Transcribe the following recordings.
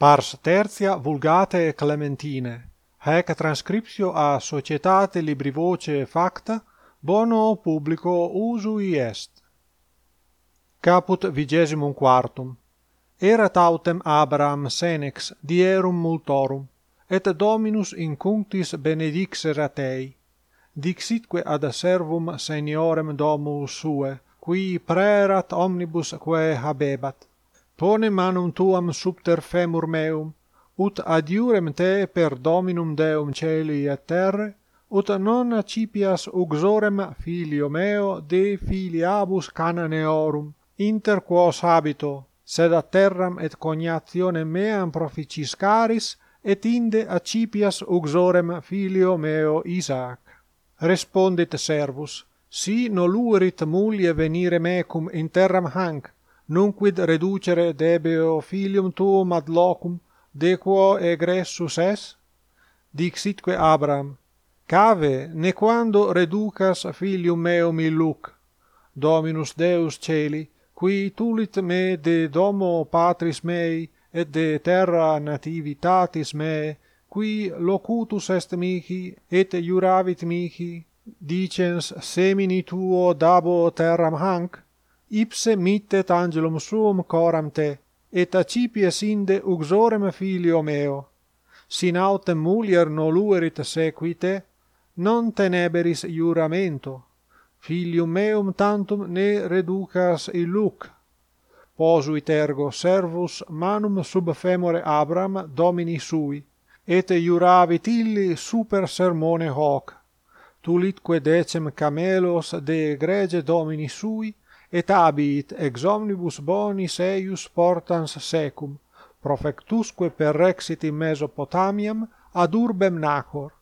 Pars tertia vulgate Clementine, haec transcriptio a societate librivoce facta, bono publico usui est. Caput vigesimum quartum. Erat autem Abraham senex dierum multorum, et Dominus incunctis benedixerat ei. Dixitque ad servum seniorem domus sue, qui praerat omnibus quae habebat pone manum tuam subter femur meum, ut adiurem te per Dominum Deum celi et terre, ut non accipias uxorem filio meo de filiabus cananeorum, inter quos habito, sed a terram et cognationem meam proficiscaris, et inde accipias uxorem filio meo Isaac. Respondit servus, si noluerit mulie venire mecum in terram hanc, nunquid reducere debeo filium tuum ad locum de quo egressus es? Dixitque abram cave ne quando reducas filium meum illuc dominus deus celi qui tulit me de domo patris mei et de terra nativitatis me qui locutus est mihi et juravit mihi dicens semini tuo dabo terram hanc ipse mittet angelum suum coram te, et acipies inde uxorem filio meo. Sin autem mulier noluerit sequite, non teneberis iuramento, filium meum tantum ne reducas illuc. Posuit ergo servus manum sub femore Abram domini sui, et iuravit illi super sermone hoc. Tulitque decem camelos de egrege domini sui, et habit ex omnibus bonis eius portans secum, profectusque per rexit in Mesopotamiam ad urbem Nacor.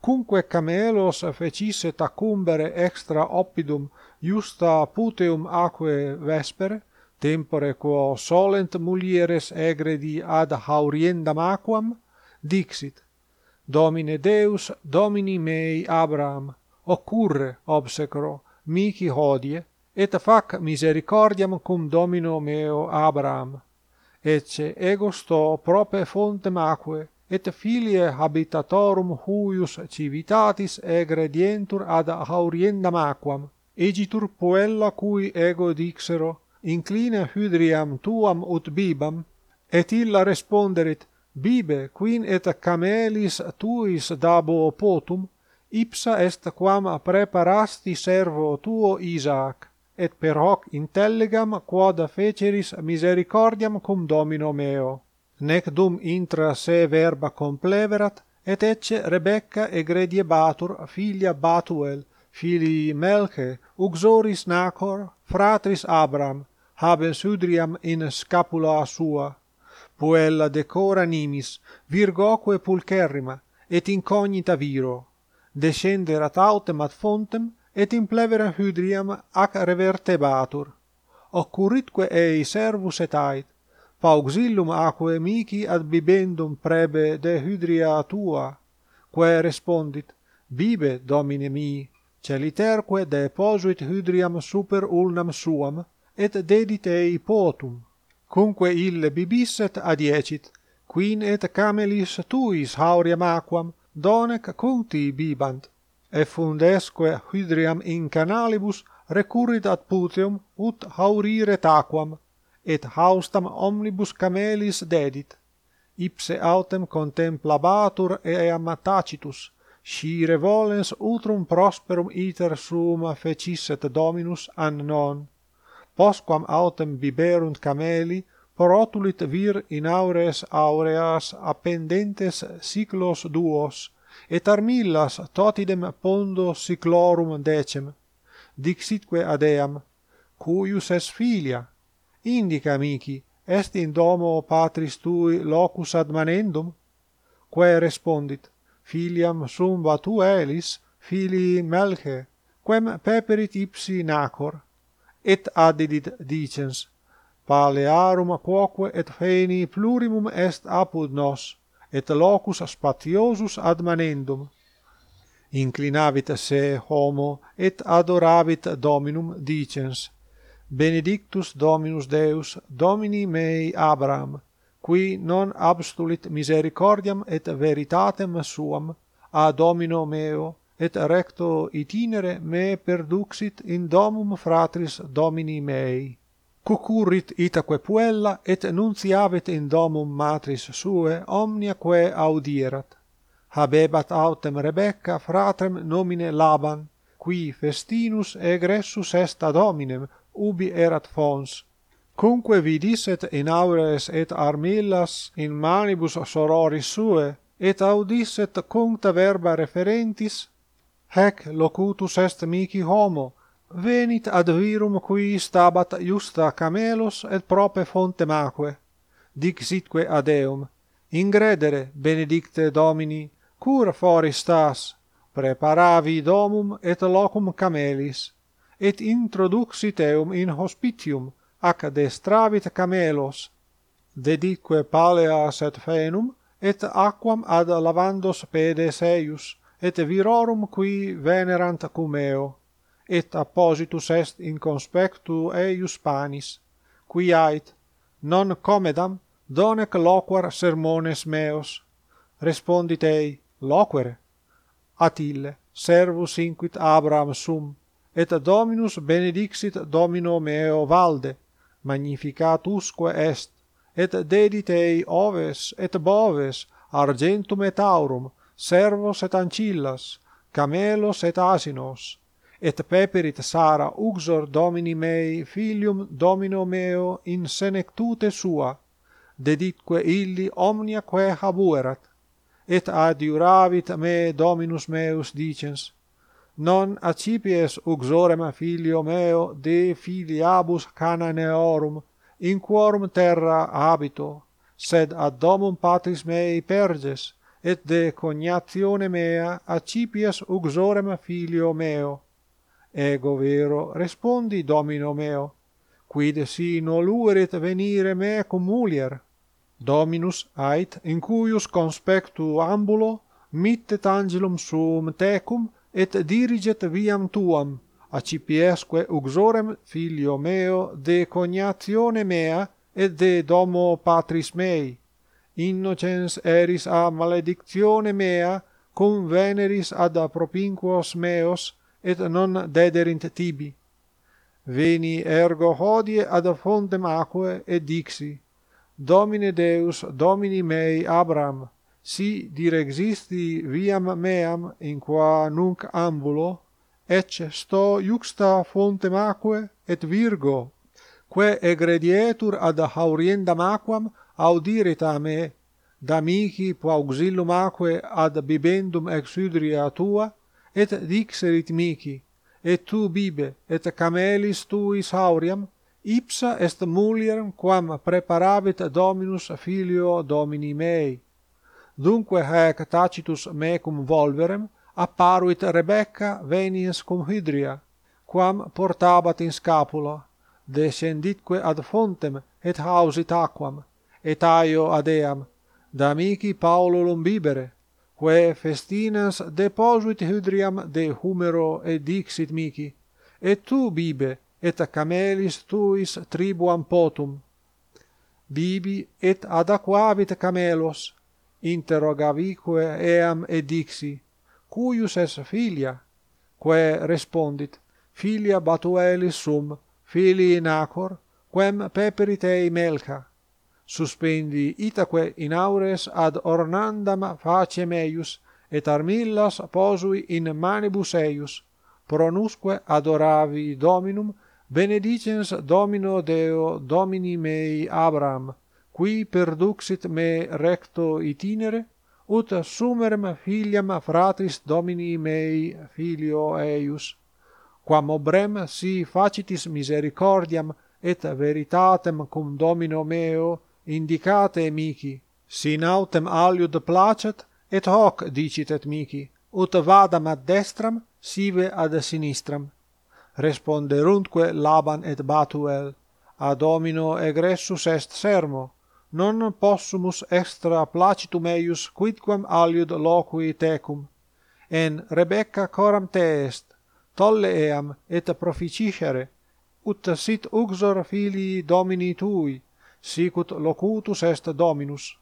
Cumque Camelos fecisse tacumbere extra oppidum justa puteum aquae vespere, tempore quo solent mulieres egredi ad hauriendam aquam, dixit, Domine Deus, Domini mei Abraham, occurre obsecro, mihi hodie, et fac misericordiam cum domino meo Abraham ecce ego sto prope fontem aquae et filie habitatorum huius civitatis egredientur ad hauriendam aquam egitur puella cui ego dixero inclina hydriam tuam ut bibam et illa responderit bibe quin et camelis tuis dabo potum ipsa est quam preparasti servo tuo Isaac et per hoc intelligam quod feceris misericordiam cum domino meo. Nec dum intra se verba compleverat, et ecce Rebecca egredie Batur, filia Batuel, filii Melche, uxoris Nacor, fratris Abram, habens udriam in scapula sua. Puella decora nimis, virgoque pulcherrima, et incognita viro, descenderat autem ad fontem, et in plevera hydriam ac revertebatur. Occurritque ei servus et ait pauxillum aquae mihi ad bibendum prebe de hydria tua quae respondit bibe domine mi celiterque deposuit hydriam super ulnam suam et dedit ei potum cumque ille bibisset adiecit quin et camelis tuis hauriam aquam donec cunti bibant effundesque hydriam in canalibus recurrit ad puteum ut haurire aquam et haustam omnibus camelis dedit. Ipse autem contemplabatur eam tacitus scire volens utrum prosperum iter sum fecisset dominus annon postquam autem biberunt cameli protulit vir in aures aureas appendentes cyclos duos et armillas totidem pondo cyclorum decem dixitque ad eam cuius es filia indica amici est in domo patris tui locus admanendum quae respondit filiam sum tu elis filii melche quem peperit ipsi nacor et addidit dicens palearum quoque et feni plurimum est apud nos et locus spatiosus admanendum inclinavit se homo et adoravit dominum dicens benedictus dominus deus domini mei Abraham, qui non abstulit misericordiam et veritatem suam a domino meo et recto itinere me perduxit in domum fratris domini mei cucurit itaque puella et nunciavit in domum matris suae omnia quae audierat. Habebat autem Rebecca fratrem nomine Laban qui festinus egressus est ad hominem ubi erat fons. Cumque vidisset in aures et armillas in manibus sororis suae et audisset cuncta verba referentis hec locutus est mihi homo venit ad virum qui stabat justa camelos et prope fontemaque dixitque ad eum ingredere benedicte domini cur fori stas preparavi domum et locum camelis et introduxit eum in hospitium ac destravit camelos dedique paleas et fenum et aquam ad lavandos pedes eius et virorum qui venerant cum eo et appositus est in conspectu eius panis, qui ait, non comedam, donec loquar sermones meos. Respondit ei, loquere. Atille, servus inquit Abraham sum, et Dominus benedixit Domino meo valde, magnificat usque est, et dedit ei oves et boves, argentum et aurum, servos et ancillas, camelos et asinos, et peperit Sara uxor Domini mei filium Domino meo in senectute sua deditque illi omnia quae habuerat et adiuravit me Dominus meus dicens non accipies uxorem filio meo de filiabus Cananeorum in quorum terra habito sed ad domum patris mei perges et de cognatione mea accipias uxorem filio meo ego vero respondi domino meo quid si noluerit venire me cum mulier. Dominus ait in cuius conspectu ambulo mittet angelum suum tecum et diriget viam tuam accipiesque uxorem filio meo de cognatione mea et de domo patris mei. Innocens eris a maledictione mea cum veneris ad apropinquos meos et non dederint tibi. Veni ergo hodie ad fontem aquae et dixi, Domine Deus, Domini mei Abram, si direxisti viam meam in qua nunc ambulo, ecce sto iuxta fontem aquae et virgo, que egredietur ad hauriendam aquam audiret a me, d'amici pauxillum aquae ad bibendum exudria tua, et dixerit mihi et tu bibe et camelis tuis auriam ipsa est mulier quam preparabit dominus filio domini mei. Dunque haec tacitus mecum volverem apparuit rebecca veniens cum hydria quam portabat in scapula descenditque ad fontem et hausit aquam et aio ad eam da mihi paulo lumbibere quae festinas deposuit hydriam de humero et dixit mihi et tu, Bibe, et camelis tuis tribuam potum. Bibi et adaquavit camelos, interrogavique eam et dixi, cuius es filia? Quae respondit, filia Batuelis sum, filii Nacor, quem peperit ei Melca suspendi itaque in aures ad ornandam facem eius et armillas posui in manibus eius. Pronusque adoravi dominum benedicens domino deo domini mei abram qui perduxit me recto itinere ut sumerem filiam fratris domini mei filio eius. Quam obrem si facitis misericordiam et veritatem cum domino meo indicate mihi sin autem aliud placet et hoc dicit et mihi ut vadam ad destram sive ad sinistram. Responderuntque Laban et Batuel ad domino egressus est sermo non possumus extra placitum eius quidquam aliud loqui tecum. En Rebecca coram te est tolle eam et proficiscere ut sit uxor filii domini tui sicut locutus est Dominus,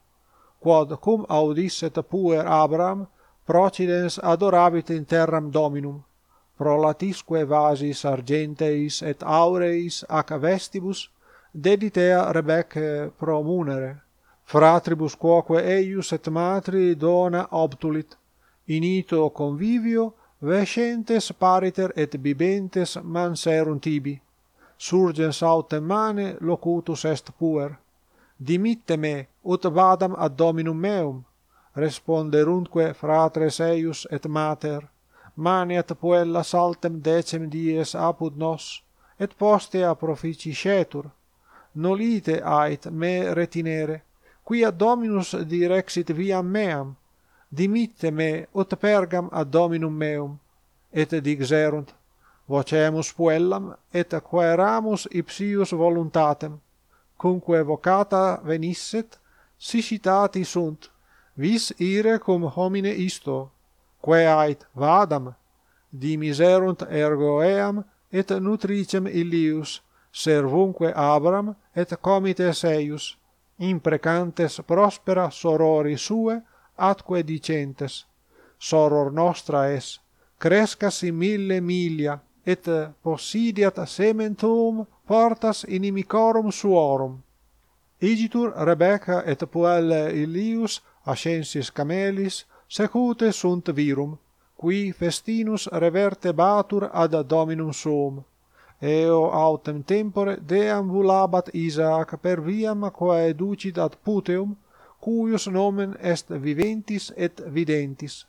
quod cum audisset puer Abram, procidens adorabit in terram Dominum, pro latisque vasis argenteis et aureis ac vestibus deditea Rebecca pro munere, fratribus quoque eius et matri dona obtulit, inito convivio, vescentes pariter et bibentes manserunt tibi surgens autem mane locutus est puer. Dimitte me, ut vadam ad dominum meum, responderuntque fratres eius et mater, maniat puella saltem decem dies apud nos, et postea proficiscetur. Nolite ait me retinere, quia Dominus direxit viam meam, dimitte me ut pergam ad Dominum meum, et dixerunt vocemus puellam et acquaeramus ipsius voluntatem. Cumque vocata venisset sicitati sunt. Vis ire cum homine isto. Quae ait vadam? Dimiserunt ergo eam et nutricem illius servunque abram et comites eius imprecantes prospera sorori sue atque dicentes. Soror nostra es crescasi mille milia et possidiat sementum portas inimicorum suorum. Igitur Rebecca et puella Ilius ascensis camelis secute sunt virum, qui festinus reverte batur ad dominum suum. Eo autem tempore deambulabat Isaac per viam quae ducit ad Puteum, cuius nomen est viventis et videntis.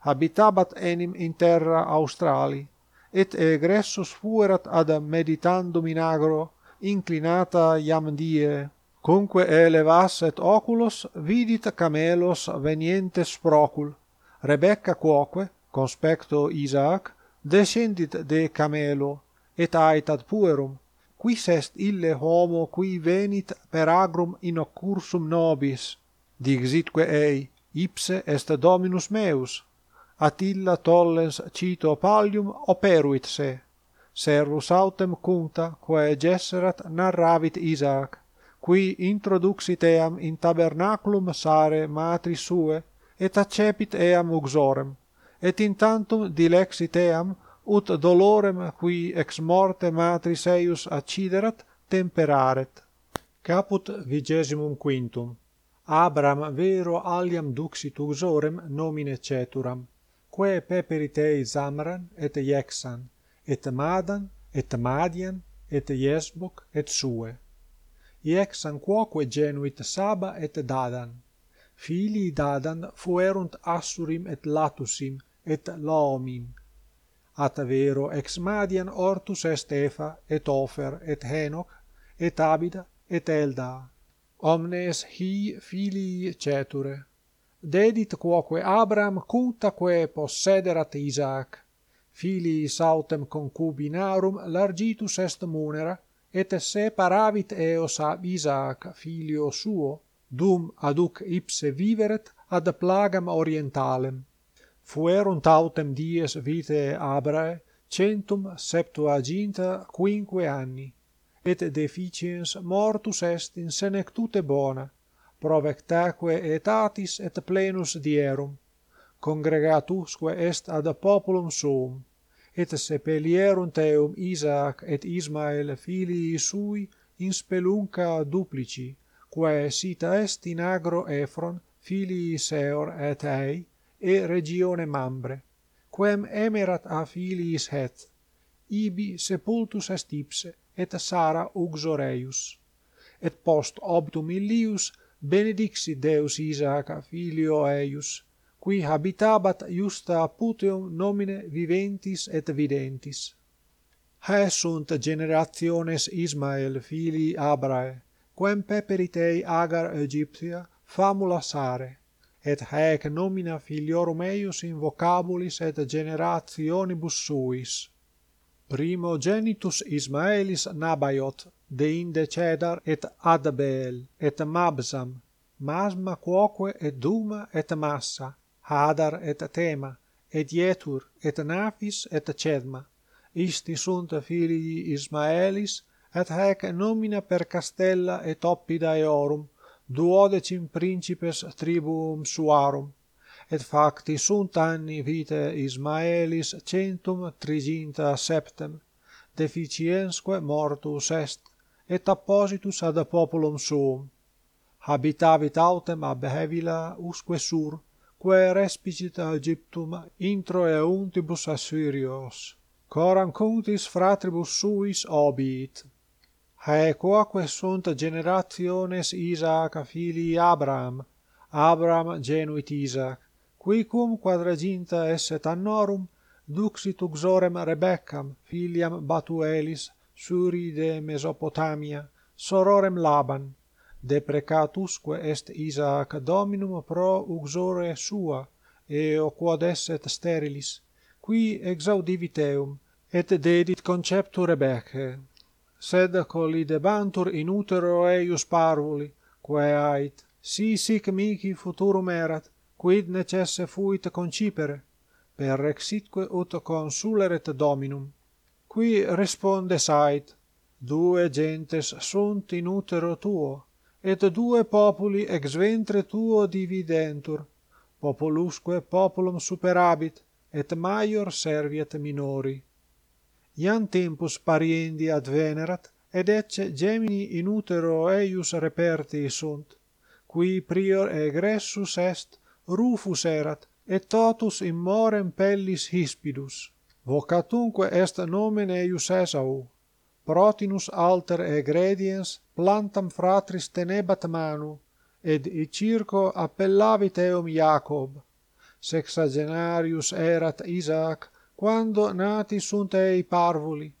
Habitabat enim in terra Australi et egressus fuerat ad meditandum in agro inclinata iam die cumque elevas et oculos vidit camelos venientes procul. Rebecca quoque conspecto Isaac descendit de camelo et aetat puerum quis est ille homo qui venit per agrum in occursum nobis. Dixitque ei ipse est dominus meus. Attila tollens cito pallium operuit se. Servus autem cunta, quae gesserat narravit Isaac, qui introduxit eam in tabernaculum sare matri sue, et accepit eam uxorem, et in tantum dilexit eam, ut dolorem qui ex morte matris eius acciderat, temperaret. Caput vigesimum quintum. Abram vero aliam duxit uxorem nomine ceturam quae peperitei Zamran et Iexan et Madan et Madian et Iesboc et Sue. Iexan quoque genuit Saba et Dadan. Filii Dadan fuerunt Assurim et Latusim et Laomim. Atavero ex Madian ortus est Efa et Ofer et Henoch et Abida et Elda. Omnes hi filii ceture dedit quoque Abram cutaque possederat Isaac. Filii sautem concubinarum largitus est munera, et separavit eos ab Isaac filio suo, dum aduc ipse viveret ad plagam orientalem. Fuerunt autem dies vitae Abrae centum septuaginta quinque anni, et deficiens mortus est in senectute bona, provectaque etatis et plenus dierum congregatusque est ad populum suum et sepelierunt eum Isaac et Ismael filii sui in spelunca duplici quae sita est in agro Efron filii Seor et Ei e regione Mambre quem emerat a filiis het ibi sepultus est ipse et Sara uxoreius et post obtum Ilius benedixi Deus Isaac filio eius, qui habitabat iusta puteum nomine viventis et videntis. Hae sunt generationes Ismael filii Abrae, quem peperit ei agar Egyptia famula sare, et haec nomina filiorum eius invocabulis et generationibus suis. Primo genitus Ismaelis Nabaiot, deinde cedar et adabel et mabsam masma quoque et duma et massa hadar et tema et jetur et nafis et cedma. Isti sunt filii Ismaelis et haec nomina per castella et oppida eorum duodecim principes tribuum suarum. Et facti sunt anni vitae Ismaelis centum triginta septem deficiensque mortus est et appositus ad populum suum. Habitavit autem ab Hevila usque sur quae respicit a Egyptum intro euntibus Assyrios coram cuntis fratribus suis obiit haec quoque sunt generationes Isaac filii Abraham Abraham genuit Isaac qui cum quadraginta esset annorum duxit uxorem Rebeccam filiam Batuelis Suri de Mesopotamia, sororem Laban, deprecatusque est Isaac dominum pro uxore sua, eo quod esset sterilis, qui exaudivit eum, et dedit conceptu Rebecae, sed collidebantur in utero eius parvuli, quae ait, si sic mihi futurum erat, quid necesse fuit concipere, per exitque ut consuleret dominum qui responde sait, due gentes sunt in utero tuo, et due populi ex ventre tuo dividentur, populusque populum superabit, et maior serviet minori. Iam tempus pariendi advenerat, ed ecce gemini in utero eius reperti sunt, qui prior egressus est, rufus erat, et totus in morem pellis hispidus vocatunque est nomen eius esau, protinus alter egrediens plantam fratris tenebat manu, ed icirco appellavit eum Iacob. Sexagenarius erat Isaac, quando nati sunt ei parvuli,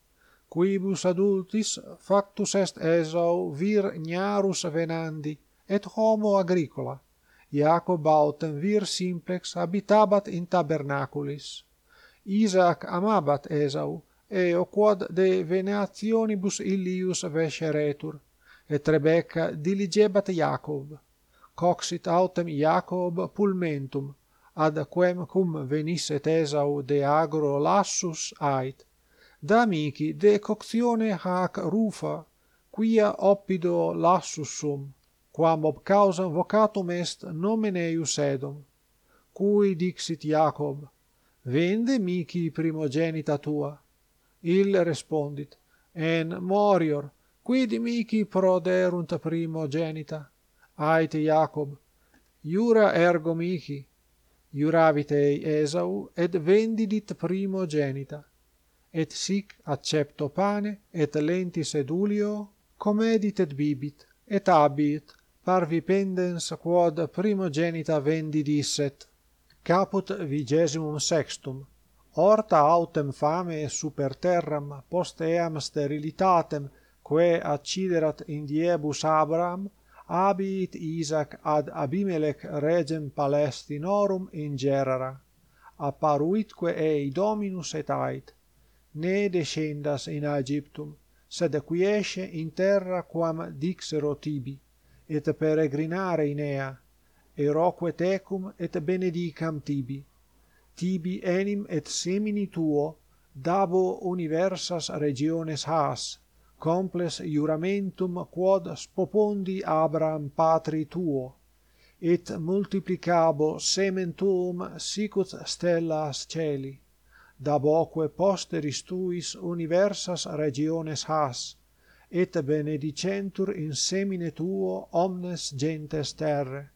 quibus adultis factus est Esau vir gnarus venandi, et homo agricola. Iacob autem vir simplex habitabat in tabernaculis. Isaac amabat Esau, eo quod de venationibus illius vesceretur, et Rebecca diligebat Jacob. Coxit autem Jacob pulmentum, ad quem cum venisset Esau de agro lassus ait. Da amici de coctione hac rufa, quia oppido lassus sum, quam ob causam vocatum est nomen eius Edom. Cui dixit Jacob, vende mici primogenita tua. Il respondit en morior quid mici proderunt primogenita? Aite Iacob jura ergo mihi juravit ei Esau et vendidit primogenita. Et sic accepto pane et lentis edulio comedit et bibit et habit parvi pendens quod primogenita vendidisset caput vigesimum sextum horta autem fame super terram post eam sterilitatem quae acciderat in diebus Abraham abit Isaac ad Abimelech regem Palestinorum in Gerara apparuitque ei Dominus et ait ne descendas in Aegyptum sed quiesce in terra quam dixero tibi et peregrinare in ea eroque tecum et benedicam tibi. Tibi enim et semini tuo, dabo universas regiones has, comples juramentum quod spopondi Abraham patri tuo, et multiplicabo semen tuum sicut stellas celi, daboque posteris tuis universas regiones has, et benedicentur in semine tuo omnes gentes terre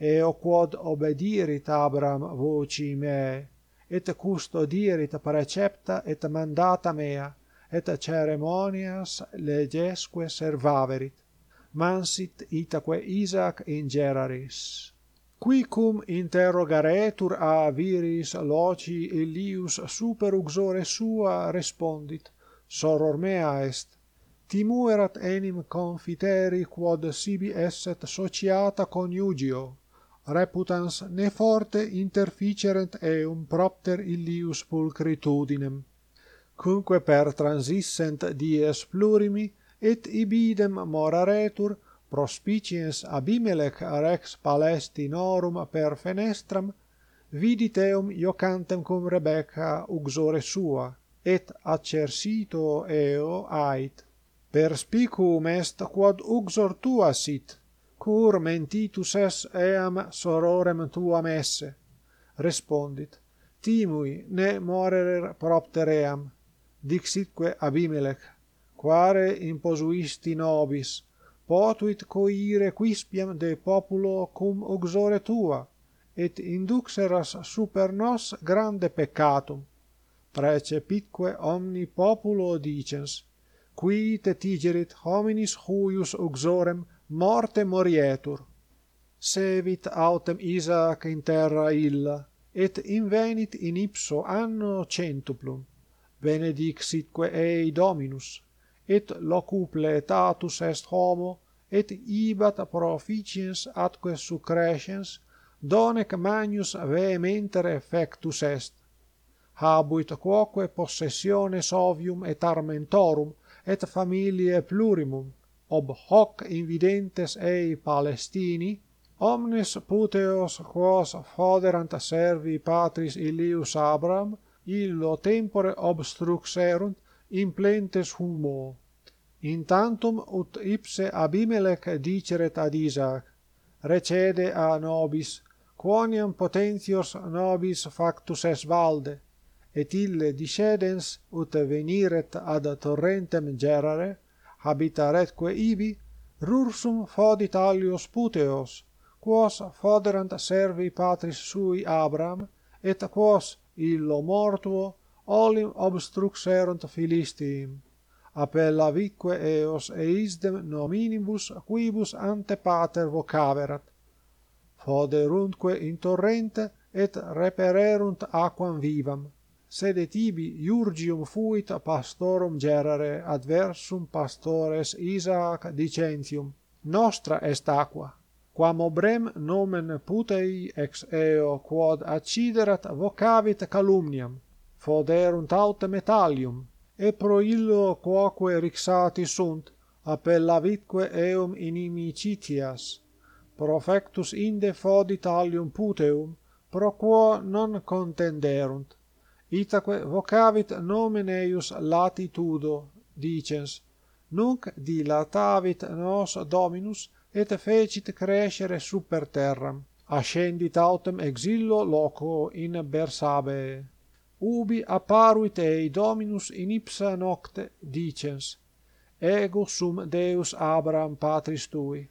eo quod obedirit Abram voci me, et custodirit precepta et mandata mea, et ceremonias legesque servaverit. Mansit itaque Isaac in Geraris. Qui cum interrogaretur a viris loci Elius super uxore sua respondit, soror mea est, timuerat enim confiteri quod sibi esset sociata coniugio reputans ne forte interficerent eum propter illius pulcritudinem cumque per transissent dies plurimi et ibidem moraretur prospiciens abimelec rex palestinorum per fenestram vidit eum iocantem cum Rebecca uxore sua et accersito eo ait. Perspicuum est quod uxor tua sit cur mentitus es eam sororem tuam esse? Respondit timui ne morerer propter eam dixitque abimelech quare imposuisti nobis potuit coire quispiam de populo cum uxore tua et induxeras super nos grande peccatum. Precepitque omni populo dicens qui te tigerit hominis huius uxorem morte morietur. Sevit autem Isaac in terra illa, et invenit in ipso anno centuplum. Benedixitque ei Dominus, et locuple etatus est homo, et ibat proficiens atque succrescens, donec magnus vehementere effectus est. Habuit quoque possessiones ovium et armentorum, et familiae plurimum, ob hoc invidentes ei Palestini, omnes puteos quos foderant servi patris Ilius Abram, illo tempore obstruxerunt in plentes humo. Intantum ut ipse Abimelech diceret ad Isaac, recede a nobis, quoniam potentios nobis factus es valde, et ille discedens ut veniret ad torrentem Gerare, habitaretque ibi, rursum fodit alios puteos, quos foderant servi patris sui Abraham et quos illo mortuo olim obstruxerunt Philistiim. Appellavique eos eisdem nominibus quibus ante pater vocaverat. foderuntque in torrente, et repererunt aquam vivam sede tibi Iurgium fuit pastorum Gerare adversum pastores Isaac dicentium Nostra est aqua quam obrem nomen putei ex eo quod acciderat vocavit calumniam foderunt autem metallium e pro illo quoque rixati sunt appellavitque eum inimicitias profectus inde fodit allium puteum pro quo non contenderunt. Itaque vocavit nomen eius latitudo, dicens, nunc dilatavit nos Dominus, et fecit crescere super terram, ascendit autem exillo loco in Bersabe. Ubi apparuit ei Dominus in ipsa nocte, dicens, ego sum Deus Abraham patris tui.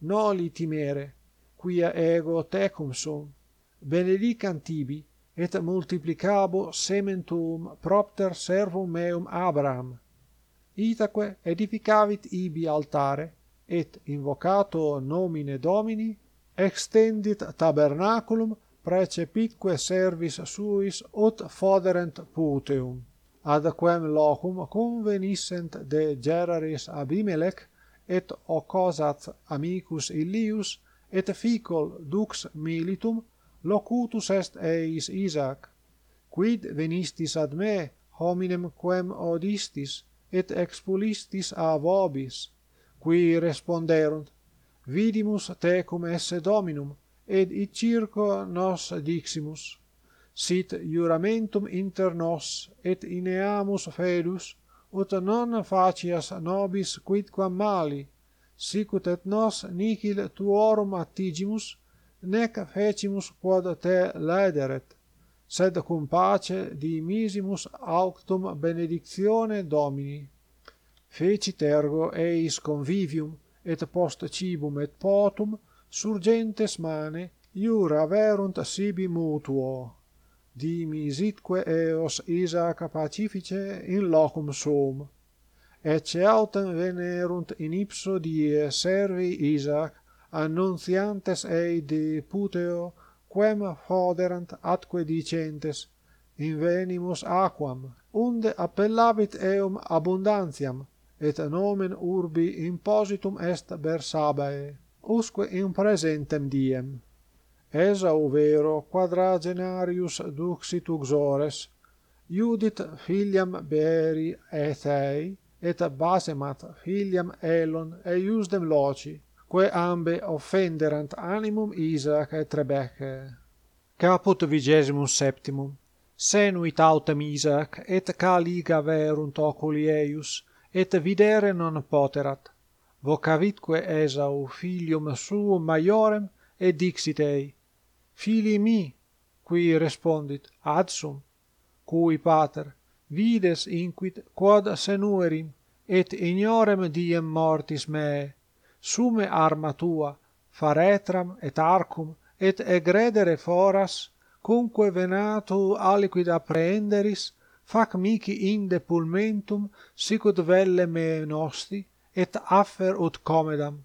Noli timere, quia ego tecum sum, benedicant tibi, et multiplicabo semen tuum propter servum meum Abraham itaque edificavit ibi altare et invocato nomine Domini extendit tabernaculum precepitque servis suis ut foderent puteum ad quem locum convenissent de Geraris Abimelech et Ocosat amicus Ilius, et ficol dux militum locutus est eis Isaac, quid venistis ad me, hominem quem odistis, et expulistis a vobis, qui responderunt, vidimus tecum esse Dominum, et id circo nos diximus, sit juramentum inter nos, et ineamus fedus, ut non facias nobis quidquam mali, sicut et nos nihil tuorum attigimus, nec fecimus quod te lederet, sed cum pace dimisimus auctum benedictione Domini. Fecit ergo eis convivium, et post cibum et potum, surgentes mane, iura verunt sibi mutuo. Dimisitque eos Isaac pacifice in locum sum. Ecce autem venerunt in ipso die servi Isaac, annuntiantes ei de puteo quem foderant atque dicentes invenimus aquam unde appellavit eum abundantiam et nomen urbi impositum est Bersabae usque in presentem diem. Esau vero quadragenarius duxit uxores Judit filiam Beeri Ethei et Basemat filiam Elon eiusdem loci quae ambe offenderant animum Isaac et Rebecca. Caput vigesimum septimum. Senuit autem Isaac, et caliga verunt oculi eius, et videre non poterat. Vocavitque Esau filium suum maiorem, et dixit ei, Fili mi, qui respondit, adsum, cui pater, vides inquit quod senuerim, et ignorem diem mortis meae, sume arma tua faretram et arcum et egredere foras cumque venatu aliquid apprehenderis fac mihi inde pulmentum sic ut velle me nosti et affer ut comedam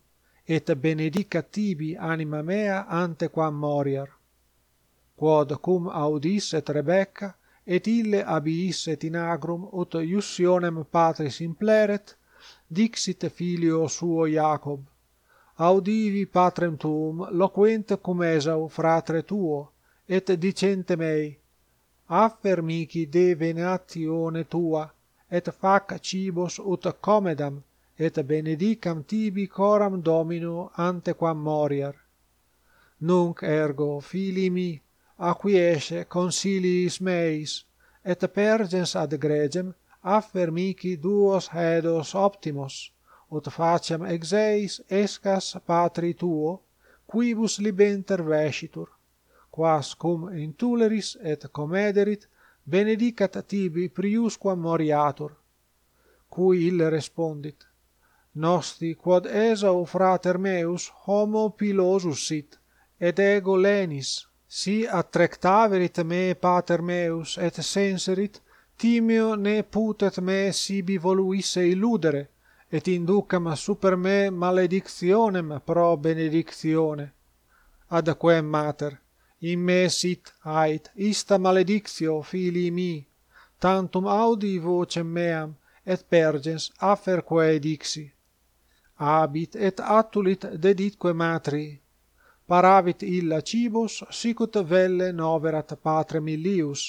et benedica tibi anima mea ante quam moriar. Quod cum audisset rebecca et ille abiisset in agrum ut iussionem patris impleret dixit filio suo Jacob, audivi patrem tuum loquent cum Esau fratre tuo, et dicente mei, affermici de venatione tua, et fac cibos ut comedam, et benedicam tibi coram Domino antequam moriar. Nunc ergo, filii mi, acquiesce consiliis meis, et pergens ad gregem, affermici duos hedos optimos, ut faciam exeis escas patri tuo, quibus libenter vescitur, quas cum intuleris et comederit, benedicat tibi priusquam moriatur. Cui ille respondit, Nosti quod Esau frater meus homo pilosus sit, et ego lenis, si attrectaverit me pater meus et senserit timeo ne putet me sibi voluisse illudere et inducam super me maledictionem pro benedictione. Ad quem mater in me sit ait ista maledictio filii mi tantum audi vocem meam et pergens afferque dixi. Abit et attulit deditque matri. Paravit illa cibus sicut velle noverat patrem illius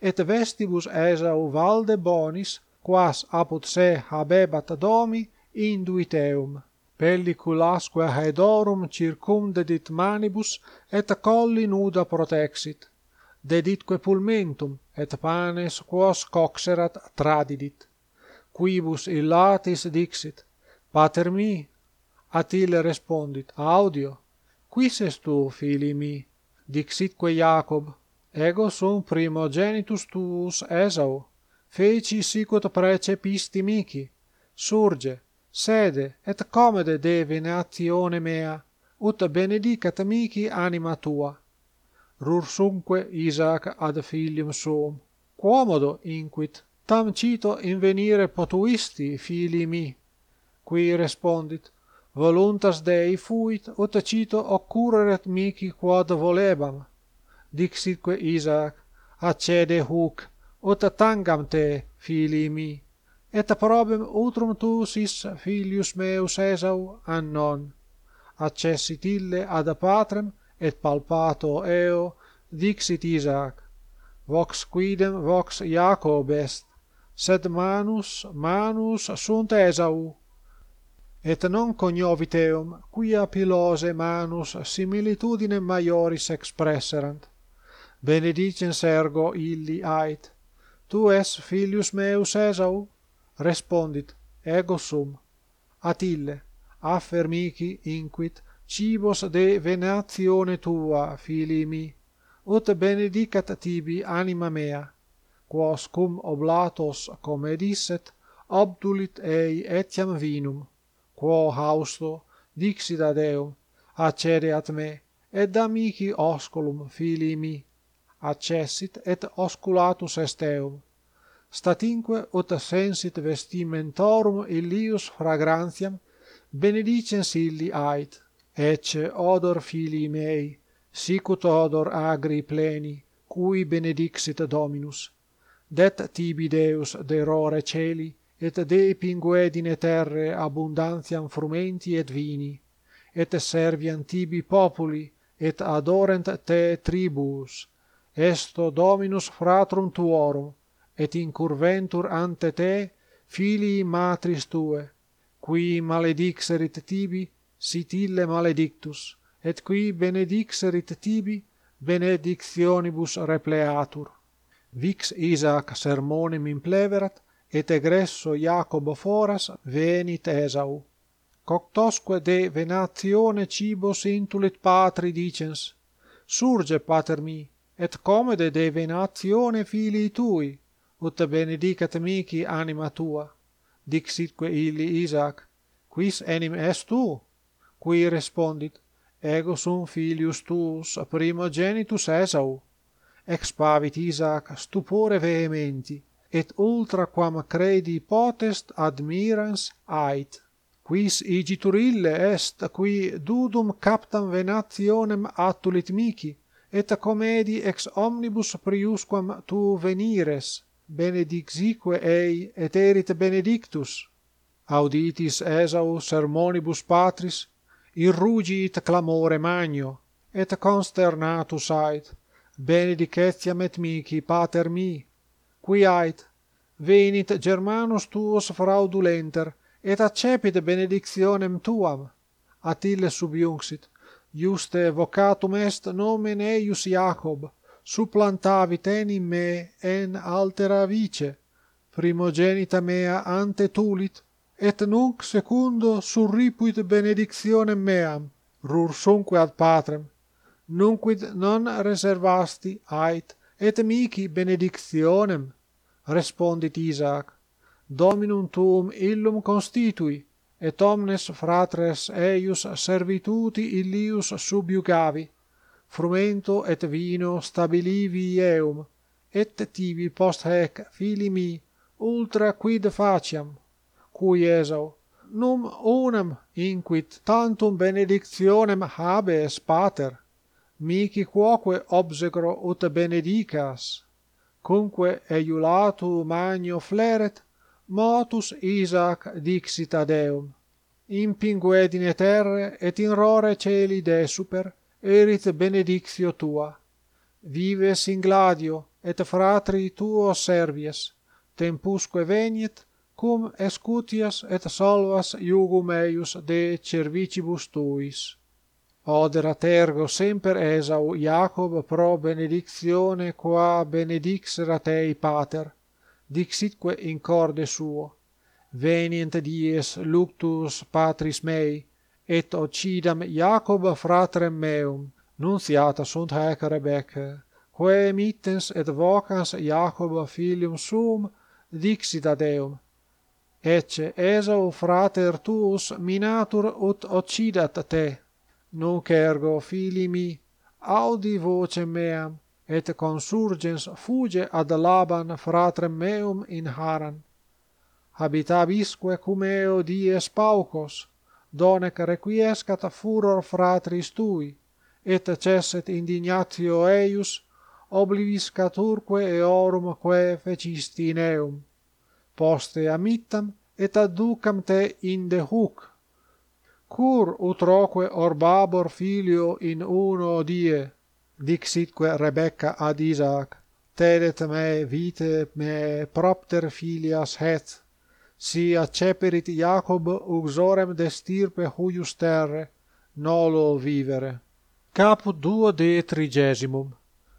et vestibus Esau valde bonis, quas apud se habebat domi, induit eum. Pelliculasque haedorum circumdedit manibus, et colli nuda protexit. Deditque pulmentum, et panes quos coxerat tradidit. Quibus illatis dixit, Pater mi, Attile respondit, Audio, quis est tu, fili mi? Dixitque Jacob, ego sum primogenitus tuus Esau, feci sicut precepisti mici, surge, sede et comede de venatione mea, ut benedicat mici anima tua. Rursumque Isaac ad filium suum, quomodo inquit, tam cito invenire potuisti filii mi. Qui respondit, voluntas Dei fuit, ut cito occurreret mici quod volebam, dixitque Isaac, accede huc, ut tangam te, filii mi, et probem utrum tuus is filius meus Esau annon. Accessit ille ad patrem, et palpato eo, dixit Isaac, vox quidem vox Jacob est, sed manus, manus sunt Esau. Et non cognovit eum, quia pilose manus similitudine maioris expresserant benedicens ergo illi ait. Tu es filius meus esau? Respondit ego sum. Atille affer mihi inquit cibos de venatione tua filii mi. Ut benedicat tibi anima mea quos cum oblatos comedisset obdulit ei etiam vinum quo hausto dixit ad eum accedeat me et da mihi osculum filii mi accessit et osculatus est eum statinque ut sensit vestimentorum illius fragrantiam benedicens illi ait ecce odor filii mei sicut odor agri pleni cui benedixit dominus. Det tibi deus derore celi et de pinguedine terre abundantiam frumenti et vini et serviant tibi populi et adorent te tribus esto dominus fratrum tuorum et incurventur ante te filii matris tue qui maledixerit tibi sit ille maledictus et qui benedixerit tibi benedictionibus repleatur. Vix Isaac sermonem impleverat et egresso Jacobo foras venit Esau. Coctosque de venatione cibos intulit patri dicens surge pater mi et comede de venatione filii tui, ut benedicat mici anima tua. Dixitque illi Isaac, quis enim est tu? Qui respondit, ego sum filius tuus, primogenitus Esau. Expavit Isaac stupore vehementi, et ultra quam credi potest admirans ait. Quis igitur ille est qui dudum captam venationem attulit mici, et comedi ex omnibus priusquam tu venires, benedixique ei et erit benedictus. Auditis Esau sermonibus patris, irrugit clamore magno, et consternatus ait, benedicetiam et mici pater mi, qui ait, venit Germanus tuos fraudulenter, et accepit benedictionem tuam. at ille subiunxit, iuste vocatum est nomen eius Iacob, supplantavi enim me en altera vice, primogenita mea ante tulit, et nunc secundo surripuit benedictionem meam, rursumque ad patrem, nunquid non reservasti ait, et mici benedictionem, respondit Isaac, Dominum tuum illum constitui, et omnes fratres eius servituti illius subiugavi, frumento et vino stabilivi eum, et tibi post hec fili mi, ultra quid faciam, cui esau, num unam inquit tantum benedictionem habes pater, mici quoque obsecro ut benedicas, cumque eiulatu magno fleret, motus Isaac dixit ad eum, in terre et in rore celi de super, erit benedictio tua. Vives in gladio, et fratri tuo servies, tempusque veniet, cum escutias et solvas iugum eius de cervicibus tuis. Oderat ergo semper Esau Iacob pro benedictione qua benedixerat ei pater, dixitque in corde suo. Venient dies luctus patris mei et occidam Jacob fratrem meum nunciata sunt haec Rebecca quae mittens et vocans Jacob filium suum dixit ad eum. Ecce Esau frater tuus minatur ut occidat te. Nunc ergo fili mi audi vocem meam et consurgens fuge ad Laban fratrem meum in Haran. Habitabisque cum eo dies paucos, donec requiescat furor fratris tui, et cesset indignatio eius, obliviscaturque eorum quae fecisti in eum. Poste amittam, et adducam te inde huc. Cur utroque orbabor filio in uno die, dixitque Rebecca ad Isaac, tedet me vite me propter filias het, si acceperit Jacob uxorem de stirpe huius terre, nolo vivere. Caput duo de trigesimum.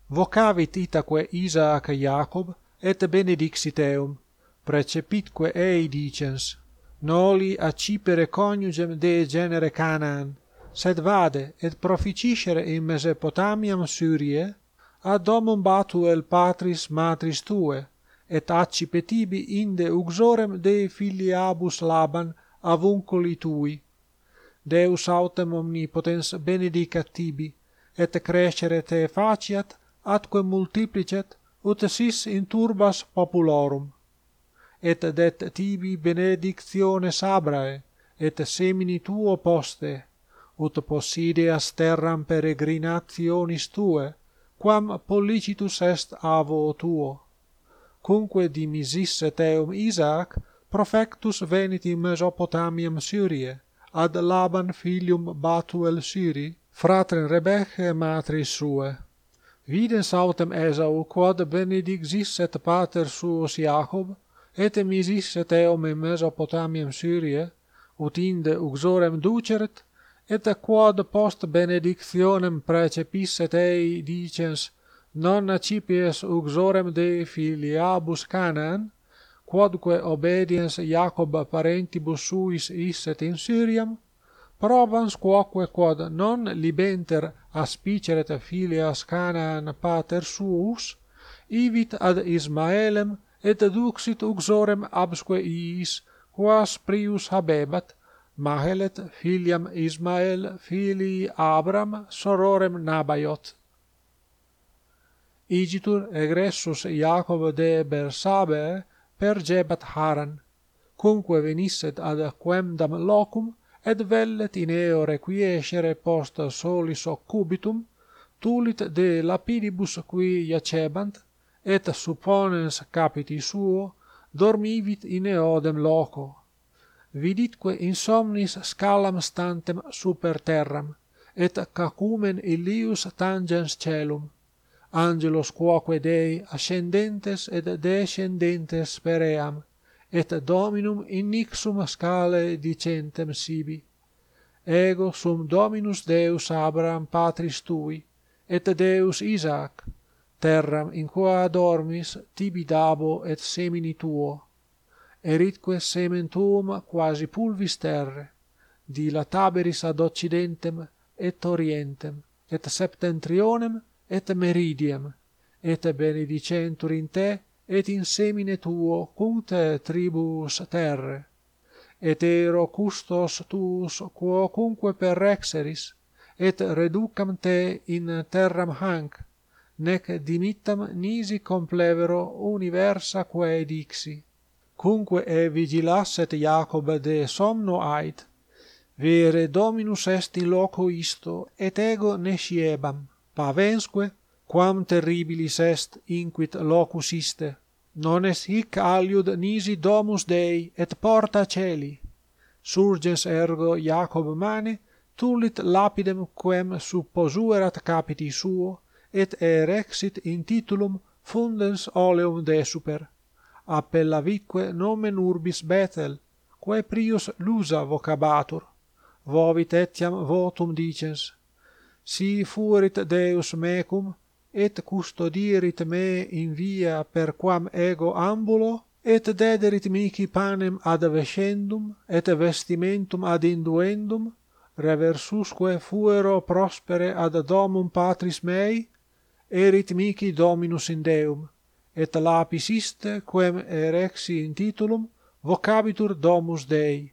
Vocavit itaque Isaac Jacob, et benedixit eum, precepitque ei dicens, noli accipere coniugem de genere Canaan, sed vade et proficiscere in Mesopotamiam Syrie, ad domum Batuel patris matris tue, et accipe tibi inde uxorem de filiabus Laban avunculi tui. Deus autem omnipotens benedicat tibi, et crescere te faciat, atque multiplicet, ut sis in turbas populorum. Et det tibi benedictiones abrae, et semini tuo poste, ut possideas terram peregrinationis tue, quam pollicitus est avo tuo. Cunque dimisisse teum Isaac, profectus venit in Mesopotamiam Syrie, ad Laban filium Batuel Syri, fratren Rebeche matris suae. Videns autem Esau quod benedixisset pater suos Jacob, et emisisset eum in Mesopotamiam Syrie, ut inde uxorem duceret, et quod post benedictionem precepisset ei dicens non accipies uxorem de filiabus Canaan quodque obediens Jacob parentibus suis isset in Syriam probans quoque quod non libenter aspiceret filias Canaan pater suus ivit ad Ismaelem et duxit uxorem absque iis quas prius habebat Mahelet filiam Ismael filii Abram sororem Nabaiot. Igitur egressus Iacob de Bersabe per Jebat Haran cumque venisset ad quemdam locum et vellet in eo requiescere post solis occubitum tulit de lapidibus qui iacebant et supponens capiti suo dormivit in eodem loco viditque insomnis scalam stantem super terram et cacumen illius tangens celum angelos quoque dei ascendentes et descendentes per eam et dominum in ixum scale dicentem sibi. Ego sum dominus deus abraham patris tui et deus isaac terram in qua dormis tibi dabo et semini tuo eritque sementum quasi pulvis terre dilataberis ad occidentem et orientem et septentrionem et meridiem et benedicentur in te et in semine tuo cum tribus terre. Et ero custos tuus quocunque perrexeris et reducam te in terram hanc nec dimittam nisi complevero universa quae dixi cumque e vigilasset Jacob de somno ait. Vere Dominus est in loco isto, et ego nesciebam, pavensque, quam terribilis est inquit locus iste. Non est hic aliud nisi domus Dei, et porta celi. Surgens ergo Jacob mane, tulit lapidem quem supposuerat capiti suo, et erexit in titulum fundens oleum de super appellavique nomen urbis Bethel, quae prius lusa vocabatur, vovit etiam votum dicens, si furit Deus mecum, et custodirit me in via per quam ego ambulo, et dederit mihi panem ad vescendum, et vestimentum ad induendum, reversusque fuero prospere ad domum patris mei, erit mihi dominus in Deum et lapis iste quem erexi in titulum vocabitur domus Dei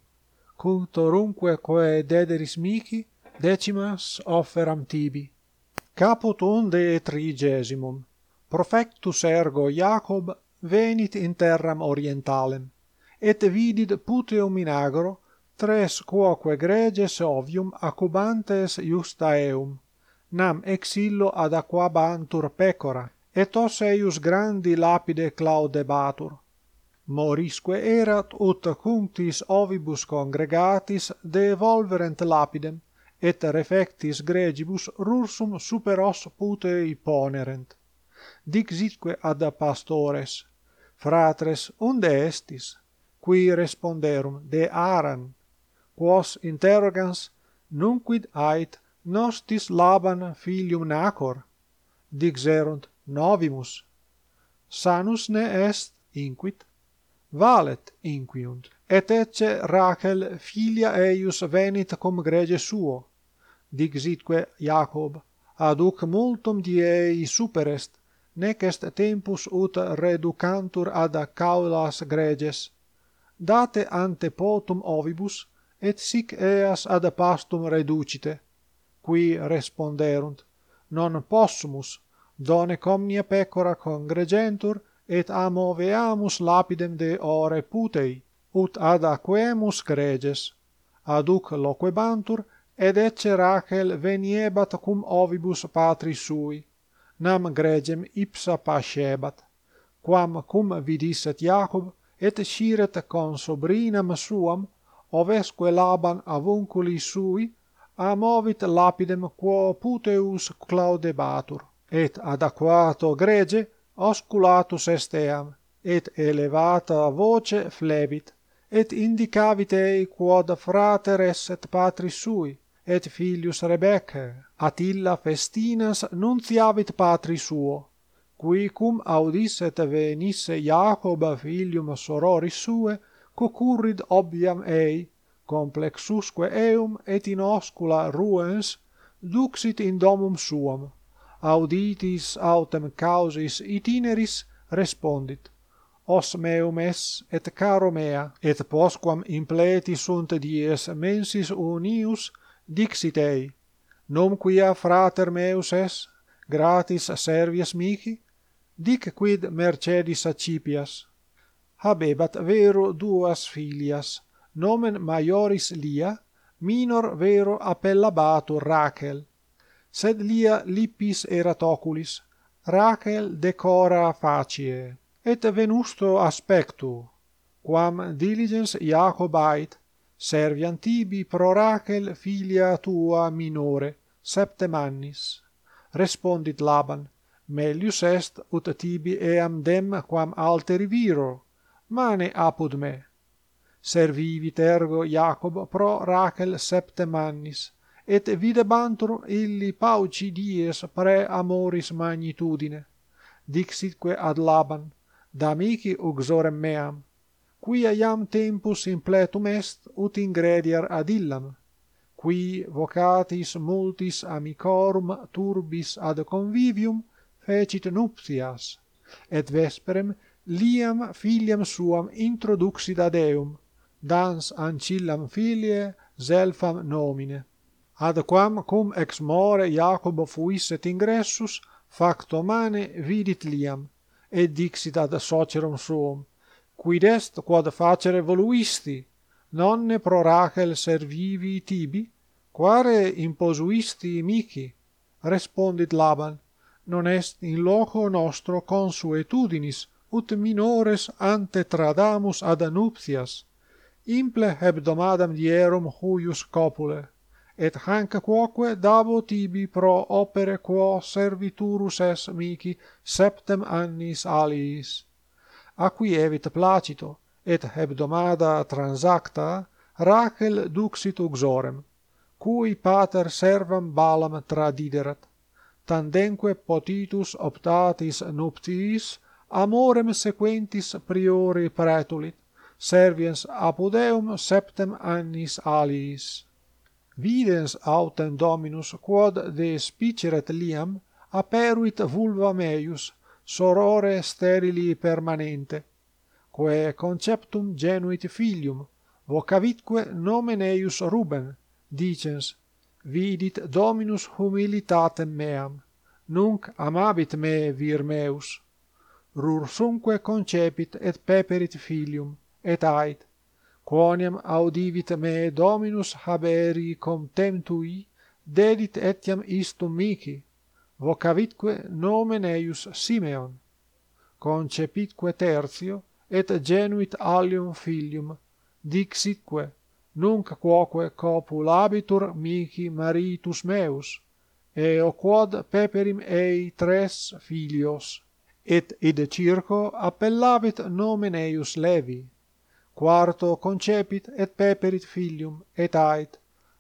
cultorumque quae dederis mihi decimas offeram tibi. Caput unde et trigesimum profectus ergo Iacob venit in terram orientalem et vidid puteum in agro tres quoque greges ovium accubantes justa eum nam exillo ad aquabantur pecora et os eius grandi lapide claudebatur. Morisque erat ut cunctis ovibus congregatis devolverent lapidem, et refectis gregibus rursum super os putei ponerent. Dixitque ad pastores, fratres, unde estis? Qui responderum, de Aran. Quos interrogans, nunquid ait nostis Laban filium Nacor? Dixerunt, novimus. Sanus ne est inquit, valet inquiunt, et ecce Rachel filia eius venit cum grege suo, dixitque Jacob, aduc multum diei superest, nec est tempus ut reducantur ad caulas greges. Date ante potum ovibus, et sic eas ad pastum reducite. Qui responderunt, non possumus, done comnia pecora congregentur, et amo veamus lapidem de ore putei, ut ad aquemus creges. Aduc loquebantur, ed ecce Rachel veniebat cum ovibus patri sui, nam gregem ipsa pascebat, quam cum vidisset Jacob, et sciret consobrinam suam, ovesque Laban avunculi sui, amovit lapidem quo puteus claudebatur et adequato grege osculatus est eam, et elevata voce flebit, et indicavit ei quod frater esset patris sui, et filius Rebecca, at illa Festinas nuntiavit patri suo, qui cum audisset venisse Jacob filium sororis sue, cocurrid obviam ei, complexusque eum et in oscula ruens, duxit in domum suam auditis autem causis itineris respondit os meum es et caro mea et postquam impleti sunt dies mensis unius dixit ei. Non quia frater meus es gratis servias mihi dic quid mercedis accipias. Habebat vero duas filias nomen maioris lia minor vero appellabatur Rachel sed lia lippis erat oculis, Rachel decora facie, et venusto aspectu, quam diligens Jacob ait, serviam tibi pro Rachel filia tua minore, septem annis. Respondit Laban, melius est ut tibi eam dem quam alteri viro, mane apud me. Servivit ergo Jacob pro Rachel septem annis, et videbantur illi pauci dies pre amoris magnitudine. Dixitque ad Laban d'amici uxorem meam quia iam tempus impletum est ut ingrediar ad illam qui vocatis multis amicorum turbis ad convivium fecit nuptias et vesperem liam filiam suam introduxit ad eum dans ancillam filie zelfam nomine ad quam cum ex more Iacobo fuisset ingressus, facto mane vidit liam, et dixit ad socerum suum, quid est quod facere voluisti, nonne pro Rachel servivi tibi, quare imposuisti mici? Respondit Laban, non est in loco nostro consuetudinis, ut minores ante tradamus ad nuptias. Imple hebdomadam dierum huius copule et hanc quoque dabo tibi pro opere quo serviturus es mihi septem annis aliis qui evit placito et hebdomada transacta Rachel duxit uxorem cui pater servam Balam tradiderat. Tandenque potitus optatis nuptiis amorem sequentis priori praetulit serviens apud eum septem annis aliis videns autem Dominus quod de spiceret liam aperuit vulva meius sorore sterili permanente quae conceptum genuit filium vocavitque nomen eius Ruben dicens vidit Dominus humilitatem meam nunc amabit me vir meus. Rursumque concepit et peperit filium et ait quoniam audivit me dominus haberi contemptui dedit etiam istum mihi vocavitque nomen eius Simeon concepitque tertio et genuit alium filium dixitque nunc quoque copulabitur mihi maritus meus eo quod peperim ei tres filios et id circo appellavit nomen eius Levi quarto concepit et peperit filium et ait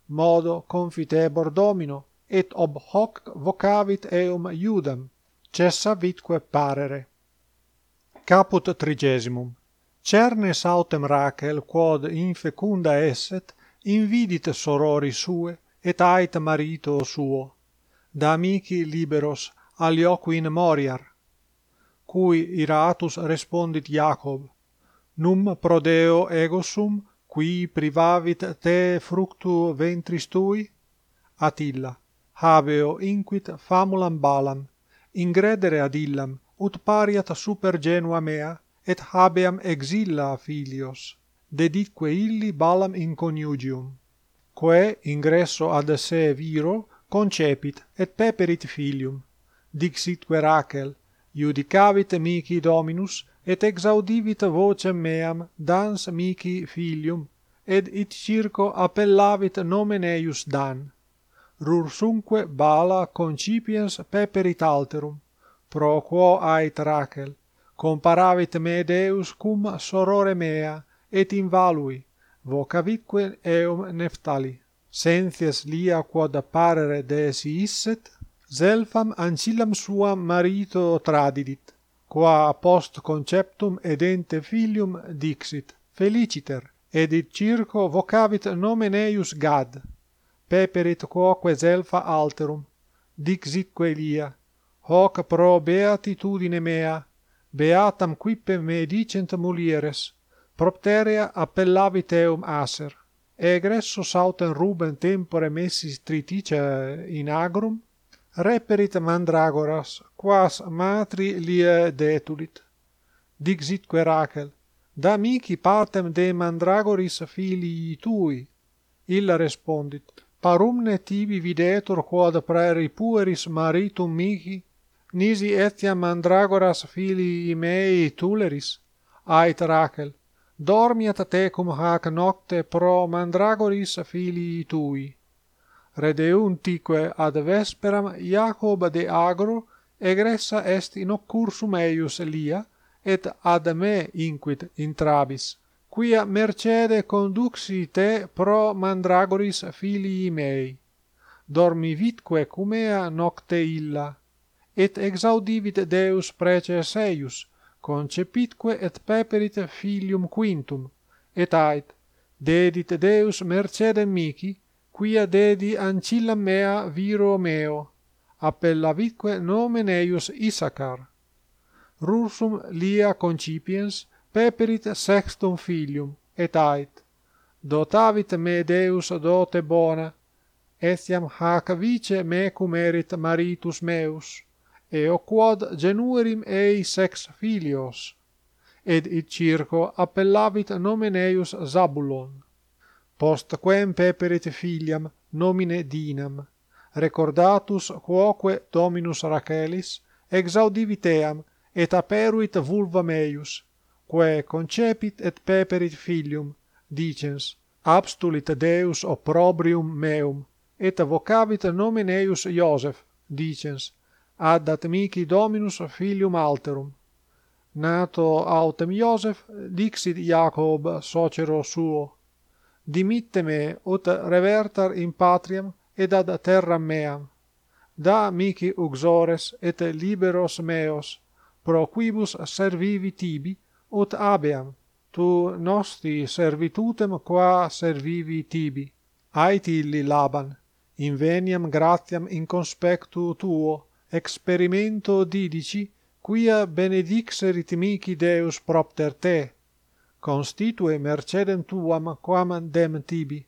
modo confitebor domino et ob hoc vocavit eum iudam cessa vitque parere. Caput trigesimum. Cernes autem rachel quod infecunda esset invidit sorori sue et ait marito suo. Da amici liberos alioque in moriar. Cui iratus respondit Jacob num prodeo ego sum qui privavit te fructu ventris tui? Atilla, habeo inquit famulam balam ingredere ad illam ut pariat super genua mea et habeam exilla filios deditque illi balam in coniugium. Quae ingresso ad se viro concepit et peperit filium. Dixit rachel iudicavit mihi dominus et exaudivit vocem meam dans mihi filium et it circo appellavit nomen eius dan. Rursunque bala concipiens peperit alterum pro quo ait rachel comparavit me deus cum sorore mea et invalui vocavitque eum neftali. Sentias lia quod apparere deesi isset zelfam ancillam suam marito tradidit qua post conceptum edente filium dixit feliciter et id circo vocavit nomen eius gad peperit quoque zelfa alterum dixit quelia hoc pro beatitudine mea beatam quippe me dicent mulieres propterea appellavit eum aser egresso sautem ruben tempore messis tritice in agrum reperit mandragoras, quas matri lia detulit. Dixitque da mihi partem de mandragoris filii tui. Illa respondit, parumne tibi videtur quod praeri pueris maritum mihi, nisi etiam mandragoras filii mei tuleris, ait Rachel, dormiat tecum hac nocte pro mandragoris filii tui redeuntique ad vesperam Jacob de Agro egressa est in occursum eius Elia et ad me inquit intrabis. Quia mercede conduxi te pro mandragoris filii mei. Dormivitque cumea nocte illa et exaudivit Deus preces eius concepitque et peperit filium quintum et ait dedit Deus mercedem mihi quia dedi ancilla mea viro meo, appellavitque nomen eius Isacar Rursum lia concipiens peperit sextum filium, et ait, dotavit me Deus dote bona, etiam hac vice mecum erit maritus meus, eo quod genuerim ei sex filios, ed id circo appellavit nomen eius Zabulon post quem peperit filiam nomine Dinam, recordatus quoque Dominus rachelis exaudivit eam et aperuit vulva meius, quae concepit et peperit filium, dicens, abstulit Deus opprobrium meum, et vocavit nomen eius Iosef, dicens, addat mihi Dominus filium alterum. Nato autem Iosef, dixit Jacob, socero suo, dimitte me ut revertar in patriam et ad terram meam. Da mihi uxores et liberos meos pro quibus servivi tibi ut abeam tu nostri servitutem qua servivi tibi. Ait illi laban inveniam gratiam in conspectu tuo experimento didici quia benedixerit mihi deus propter te constitue mercedem tuam quam dem tibi.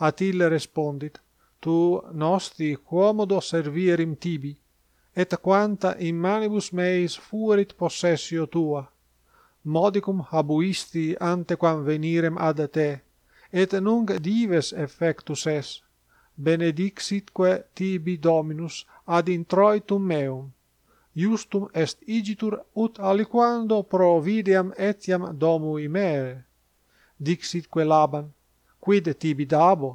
At Atille respondit, tu nosti quomodo servirim tibi, et quanta in manibus meis fuerit possessio tua. Modicum habuisti antequam venirem ad te, et nunc dives effectus es, benedixitque tibi Dominus ad introitum meum justum est igitur ut aliquando provideam etiam domui mere. Dixit quel Laban quid tibi dabo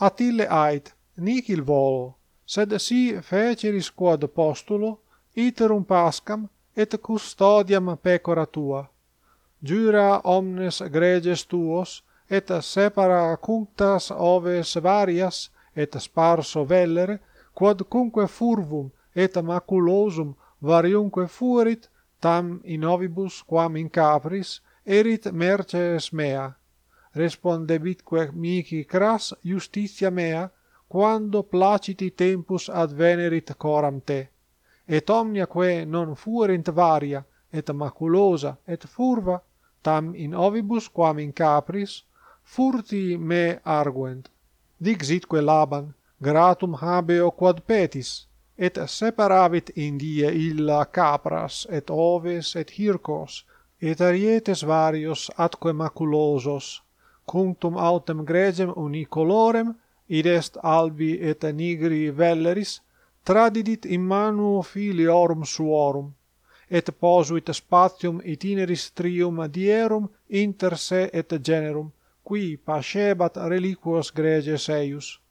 Atille ait nihil volo sed si feceris quod postulo iterum pascam et custodiam pecora tua jura omnes greges tuos et separa cunctas oves varias et sparso vellere quod cunque furvum et maculosum variumque fuerit, tam in ovibus quam in capris, erit merces mea. Respondebitque mihi cras justitia mea, quando placiti tempus advenerit coram te. Et omnia quae non fuerint varia, et maculosa, et furva, tam in ovibus quam in capris, furti me arguent. Dixitque Laban, gratum habeo quod petis, et separavit Indie illa capras, et oves, et hircos, et arietes varios atque maculosos, cunctum autem gregem unicolorem, id est albi et nigri velleris, tradidit in manu filiorum suorum, et posuit spatium itineris trium dierum inter se et generum, qui pascebat reliquos greges eius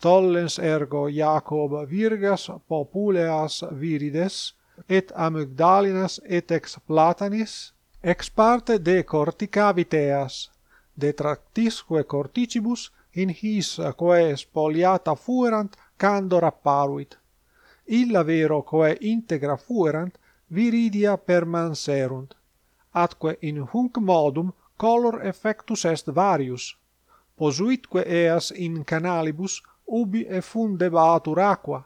tollens ergo Jacob virgas populeas virides et amygdalinas et ex platanis ex parte de cortica viteas de tractisque corticibus in his quae spoliata fuerant candor apparuit illa vero quae integra fuerant viridia permanserunt atque in hunc modum color effectus est varius posuitque eas in canalibus ubi effundebatur aqua,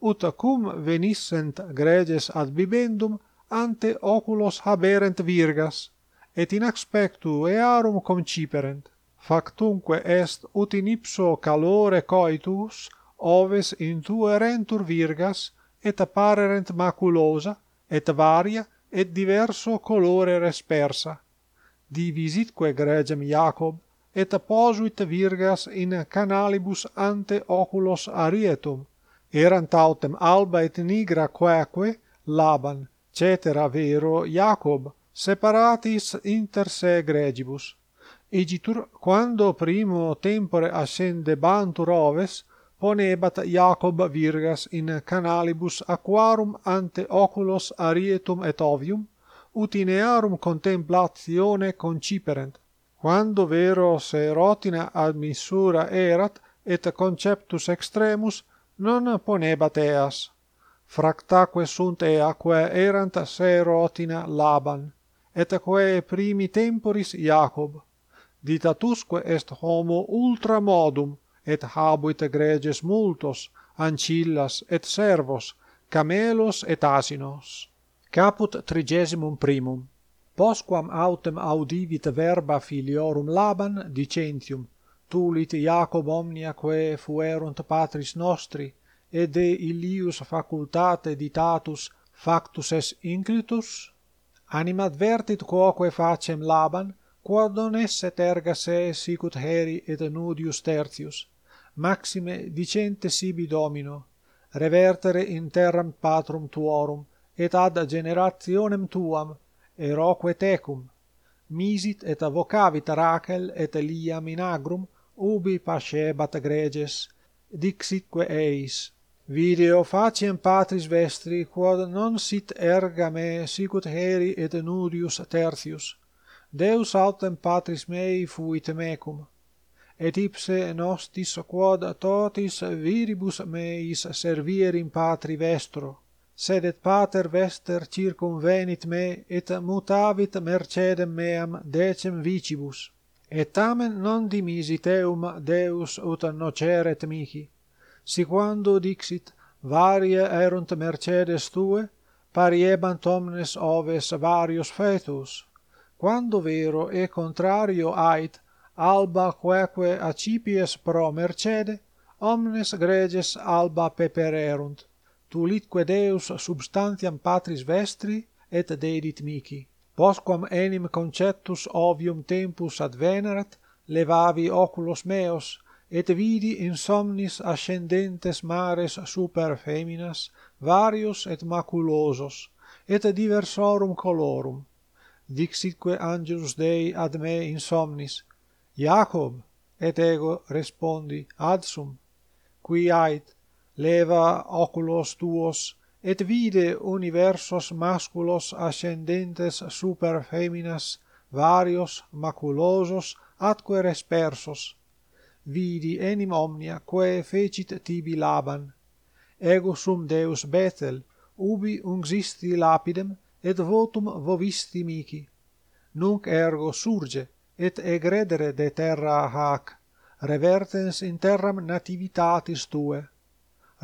ut cum venissent greges ad bibendum, ante oculos haberent virgas, et in aspectu earum conciperent. Factumque est ut in ipso calore coitus, oves intuerentur virgas, et apparerent maculosa, et varia, et diverso colore respersa. Divisitque gregem Iacob, et posuit virgas in canalibus ante oculos arietum, erant autem alba et nigra quaeque Laban, cetera vero Jacob, separatis inter se gregibus. Igitur, quando primo tempore ascendebantur oves, ponebat Jacob virgas in canalibus aquarum ante oculos arietum et ovium, ut in earum contemplatione conciperent, quando vero se erotina ad misura erat et conceptus extremus non ponebat eas. Fractaque sunt ea quae erant serotina laban et quae primi temporis Iacob ditatusque est homo ultra modum et habuit greges multos ancillas et servos camelos et asinos. Caput trigesimum primum. Postquam autem audivit verba filiorum Laban dicentium, tulit Iacob omnia quae fuerunt patris nostri, et de illius facultate ditatus factus es inclitus anima advertit quoque facem Laban, quod non esse terga se sicut heri et nudius tertius, maxime dicente sibi domino, revertere in terram patrum tuorum, et ad generationem tuam, eroque tecum misit et vocavit Rachel et Eliam in agrum ubi pascebat greges dixitque eis video faciem patris vestri quod non sit erga me sicut heri et nudius tertius. Deus autem patris mei fuit mecum. Et ipse nostis quod totis viribus meis servierim patri vestro sed et pater vester circumvenit me et mutavit mercedem meam decem vicibus. Et tamen non dimisit eum Deus ut noceret mihi. Si quando dixit varia erunt mercedes tue pariebant omnes oves varios fetus. Quando vero e contrario ait alba quaeque acipies pro mercede omnes greges alba pepererunt tulitque Deus substantiam patris vestri et dedit mihi. Postquam enim conceptus ovium tempus advenerat levavi oculos meos et vidi in somnis ascendentes mares super feminas varios et maculosos et diversorum colorum. Dixitque angelus Dei ad me in somnis. Jacob et ego respondi ad sum qui ait leva oculos tuos et vide universos masculos ascendentes super feminas varios maculosos atque respersos. Vidi enim omnia quae fecit tibi laban. Ego sum deus betel ubi unxisti lapidem et votum vovisti mihi. Nunc ergo surge et egredere de terra hac revertens in terram nativitatis tuae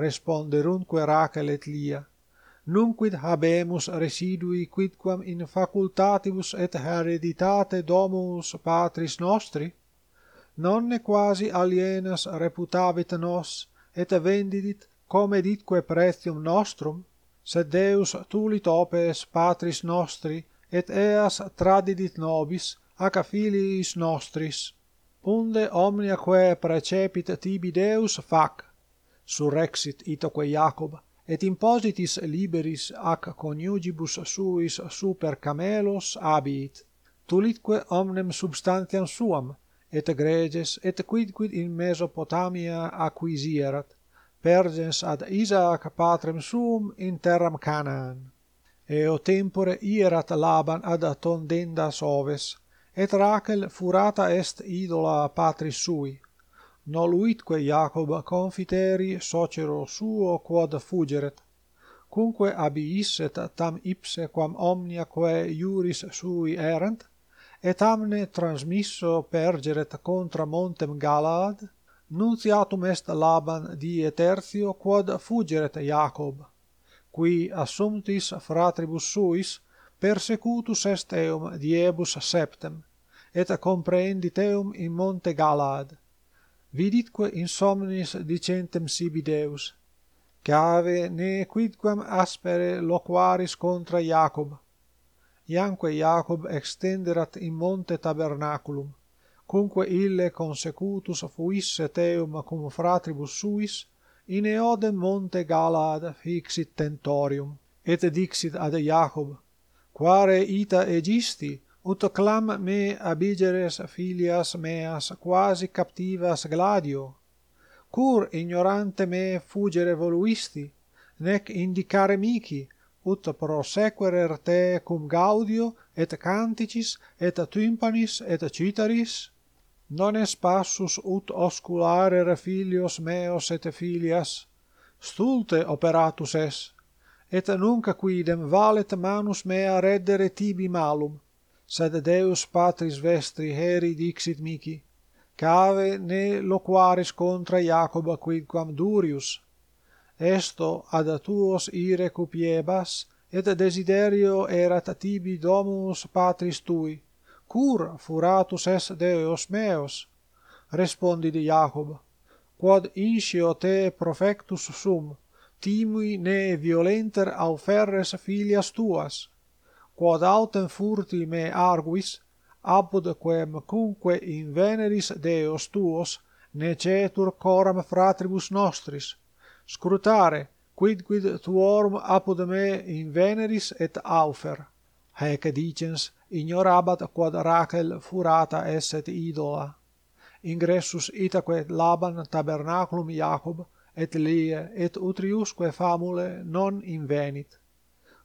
responderunque Racelet lia, nunquid habemus residui quidquam in facultatibus et hereditate domus patris nostri, nonne quasi alienas reputavit nos, et vendidit comeditque pretium nostrum, sed Deus tulit opes patris nostri, et eas tradidit nobis, ac filiis nostris. Punde omnia quae precepit tibi Deus fac, surrexit itoque Iacob, et impositis liberis ac coniugibus suis super camelos abiit, tulitque omnem substantiam suam, et greges, et quidquid in Mesopotamia acquisierat, pergens ad Isaac patrem suum in terram Canaan. Eo tempore ierat Laban ad tondendas oves, et Rachel furata est idola patris sui, noluitque Iacob confiteri socero suo quod fugeret. Cumque abiisset tam ipse quam omnia quae iuris sui erant et amne transmisso pergeret contra montem Galaad nunciatum est Laban die tertio quod fugeret Iacob qui assumptis fratribus suis persecutus est eum diebus septem et comprehendit eum in monte Galaad viditque insomnis dicentem sibi Deus, cave ne quidquam aspere loquaris contra Jacob. Ianque Jacob extenderat in monte tabernaculum, cumque ille consecutus fuisse teum cum fratribus suis, in eodem monte Galaad fixit tentorium, et dixit ad Jacob, quare ita egisti, ut clam me abigeres filias meas quasi captivas gladio. Cur ignorante me fugere voluisti nec indicare mici ut prosequerer te cum gaudio et canticis et tympanis et citaris? Nones passus ut osculare filios meos et filias? Stulte operatus es et nunc quidem valet manus mea reddere tibi malum sed Deus patris vestri heri dixit mihi cave ne loquaris contra Iacoba quidquam durius. Esto ad tuos ire cupiebas et desiderio erat tibi domus patris tui cur furatus es Deos meos? Respondit Iacob quod inscio te profectus sum timui ne violenter auferres filias tuas quod autem furti me arguis apud quem cumque in veneris deos tuos necetur coram fratribus nostris. Scrutare quidquid tuorum apud me in veneris et aufer? Haec dicens ignorabat quod Rachel furata esset idola. Ingressus itaque Laban tabernaculum Jacob, et lie et utriusque famule non invenit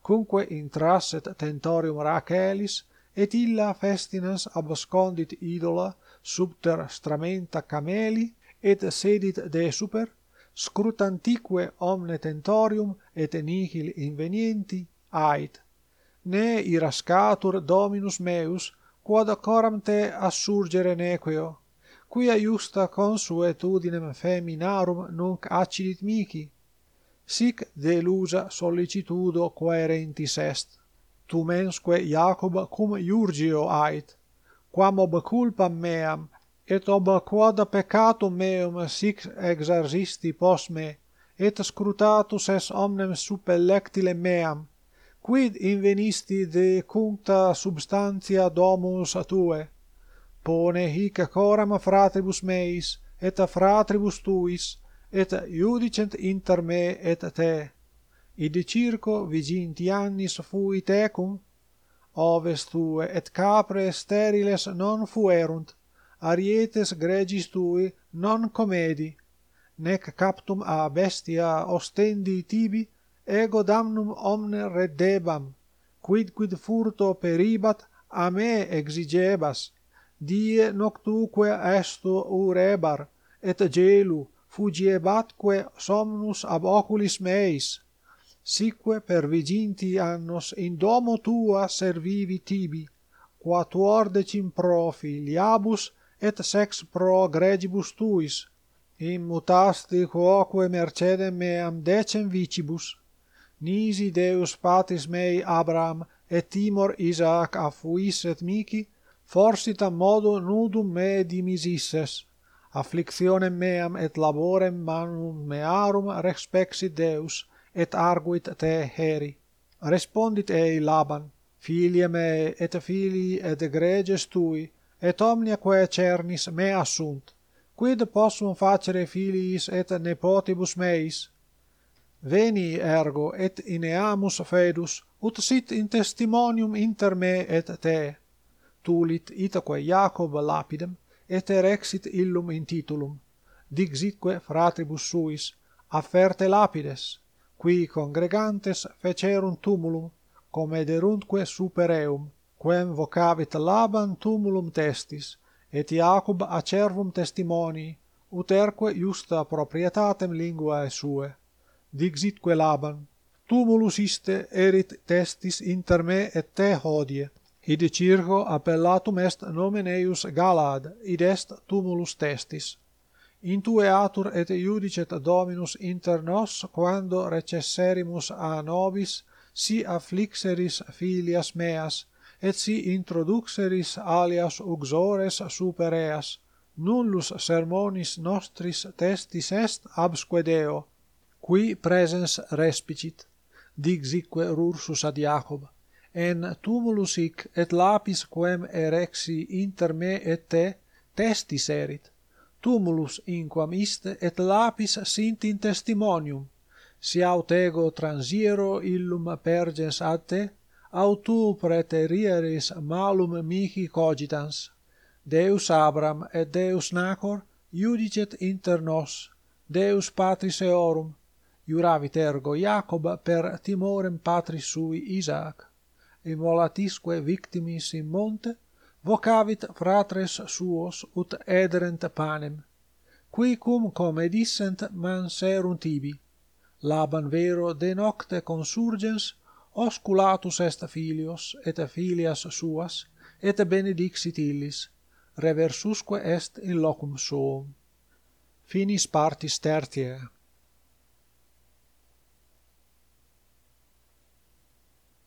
cumque intrasset tentorium Rachelis, et illa festinas abscondit idola subter stramenta cameli, et sedit de super, scrutantique omne tentorium et nihil invenienti, ait. Ne irascatur Dominus meus, quod coram te assurgere nequeo, quia justa consuetudinem feminarum nunc accidit mihi, sic delusa sollicitudo coerentis est tu mensque Iacob cum Iurgio ait quam ob culpam meam et ob quod peccatum meum sic exercisti pos me et scrutatus es omnem supellectile meam quid invenisti de cuncta substantia domus tue? Pone hic coram fratribus meis et fratribus tuis et iudicent inter me et te. Id circo viginti annis fui tecum oves tue et capre steriles non fuerunt arietes gregis tui non comedi nec captum a bestia ostendi tibi ego damnum omne reddebam quid furto peribat a me exigebas die noctuque esto urebar et gelu fugiebatque somnus ab oculis meis sicque per viginti annos in domo tua servivi tibi quatuordecim pro filiabus et sex pro gregibus tuis immutasti quoque mercedem meam decem vicibus. Nisi deus patis mei abram et timor isaac affuisset mihi forsitam modo nudum me dimisisses afflictionem meam et laborem manum mearum respexi Deus et arguit te heri. Respondit ei Laban filie mei et filii et egreges tui et omnia quae cernis mea sunt quid possum facere filiis et nepotibus meis? Veni ergo et ineamus fedus ut sit in testimonium inter me et te. Tulit itaque Jacob lapidem et exit illum in titulum dixitque fratribus suis afferte lapides qui congregantes fecerunt tumulum comederuntque super eum quem vocavit Laban tumulum testis et Jacob acervum testimoni uterque iusta proprietatem linguae suae dixitque Laban tumulus iste erit testis inter me et te hodie. Id circo appellatum est nomen eius Galad, id est tumulus testis. Intueatur et iudicet Dominus inter nos quando recesserimus a nobis si afflixeris filias meas et si introduxeris alias uxores super eas nullus sermonis nostris testis est absque Deo qui presens respicit dixique rursus ad Iacob en tumulus hic et lapis quem erexi inter me et te testis erit. Tumulus inquam iste et lapis sint in testimonium. Si aut ego transiero illum pergens ad te aut tu preterieris malum mihi cogitans. Deus abram et deus nacor judicet inter nos. Deus patris eorum juravit ergo Jacob per timorem patris sui Isaac immolatisque victimis in monte, vocavit fratres suos ut ederent panem. Qui cum comedissent manserunt ibi. Laban vero de nocte consurgens, osculatus est filios, et filias suas, et benedixit illis, reversusque est in locum suum. Finis partis tertiae.